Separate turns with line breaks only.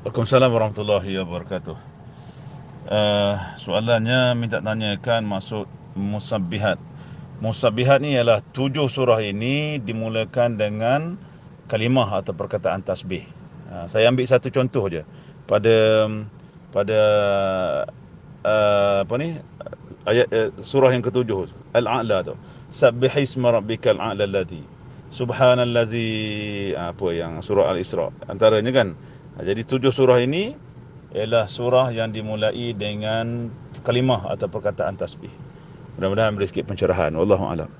Waalaikumsalam warahmatullahi wabarakatuh. Uh, soalannya minta tanyakan maksud musabbihat. Musabbihat ni ialah tujuh surah ini dimulakan dengan kalimah atau perkataan tasbih. Uh, saya ambil satu contoh je. Pada pada uh, apa ni ayat uh, surah yang ketujuh Al-A'la tu. Sabbihisma rabbikal a'la alladhi. Subhanallazi apa yang surah Al-Isra. Antaranya kan jadi tujuh surah ini ialah surah yang dimulai dengan kalimah atau perkataan tasbih. Mudah-mudahan beri sikit pencerahan. Wallahu a'lam.